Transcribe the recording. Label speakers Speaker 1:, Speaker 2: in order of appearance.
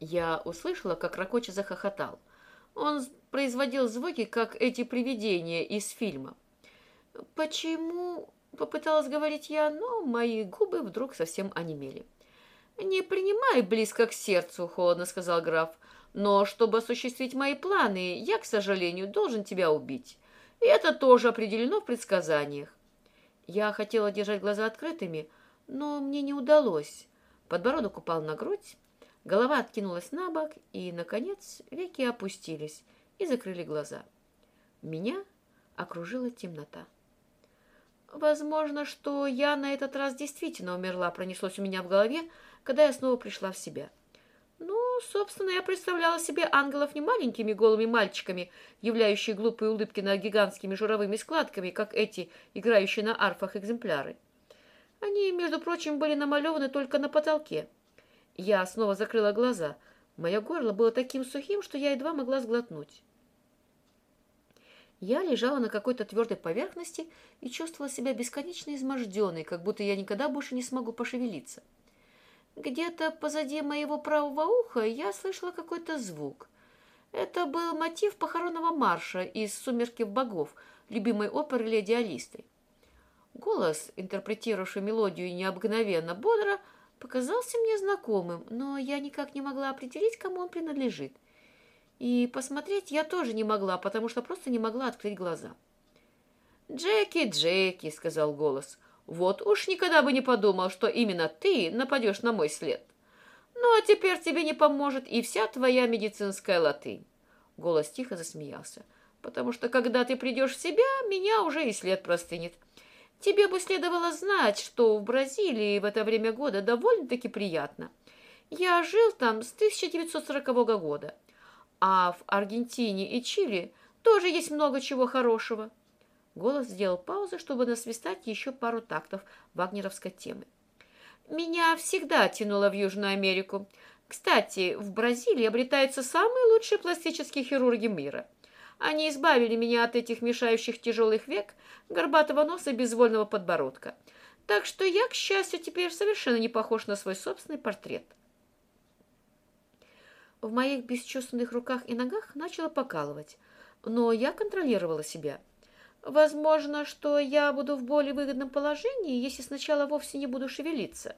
Speaker 1: Я услышала, как Ракоча захохотал. Он производил звуки, как эти привидения из фильма. «Почему?» — попыталась говорить я, но мои губы вдруг совсем онемели. «Не принимай близко к сердцу», — холодно сказал граф. «Но чтобы осуществить мои планы, я, к сожалению, должен тебя убить. И это тоже определено в предсказаниях». Я хотела держать глаза открытыми, но мне не удалось. Подбородок упал на грудь, голова откинулась на бок, и, наконец, веки опустились и закрыли глаза. Меня окружила темнота. Возможно, что я на этот раз действительно умерла, пронеслось у меня в голове, когда я снова пришла в себя. Ну, собственно, я представляла себе ангелов не маленькими голыми мальчиками, являющие глупые улыбки над гигантскими журовыми складками, как эти, играющие на арфах экземпляры. Они, между прочим, были намалеваны только на потолке. Я снова закрыла глаза. Мое горло было таким сухим, что я едва могла сглотнуть. Я лежала на какой-то твердой поверхности и чувствовала себя бесконечно изможденной, как будто я никогда больше не смогу пошевелиться. Где-то позади моего правого уха я слышала какой-то звук. Это был мотив похоронного марша из «Сумерки богов», любимой оперы леди Алисты. Голос, интерпретировавший мелодию необыкновенно бодро, показался мне знакомым, но я никак не могла определить, кому он принадлежит. И посмотреть я тоже не могла, потому что просто не могла открыть глаза. «Джеки, Джеки», — сказал голос, — вот уж никогда бы не подумал, что именно ты нападешь на мой след. Ну, а теперь тебе не поможет и вся твоя медицинская латынь. Голос тихо засмеялся. Потому что, когда ты придешь в себя, меня уже и след простынет. Тебе бы следовало знать, что в Бразилии в это время года довольно-таки приятно. Я жил там с 1940 года, а в Аргентине и Чили тоже есть много чего хорошего. Голос сделал паузу, чтобы насвистать еще пару тактов вагнеровской темы. «Меня всегда тянуло в Южную Америку. Кстати, в Бразилии обретаются самые лучшие пластические хирурги мира. Они избавили меня от этих мешающих тяжелых век, горбатого носа и безвольного подбородка. Так что я, к счастью, теперь совершенно не похож на свой собственный портрет». В моих бесчувственных руках и ногах начало покалывать, но я контролировала себя – Возможно, что я буду в более выгодном положении, если сначала вовсе не буду шевелиться.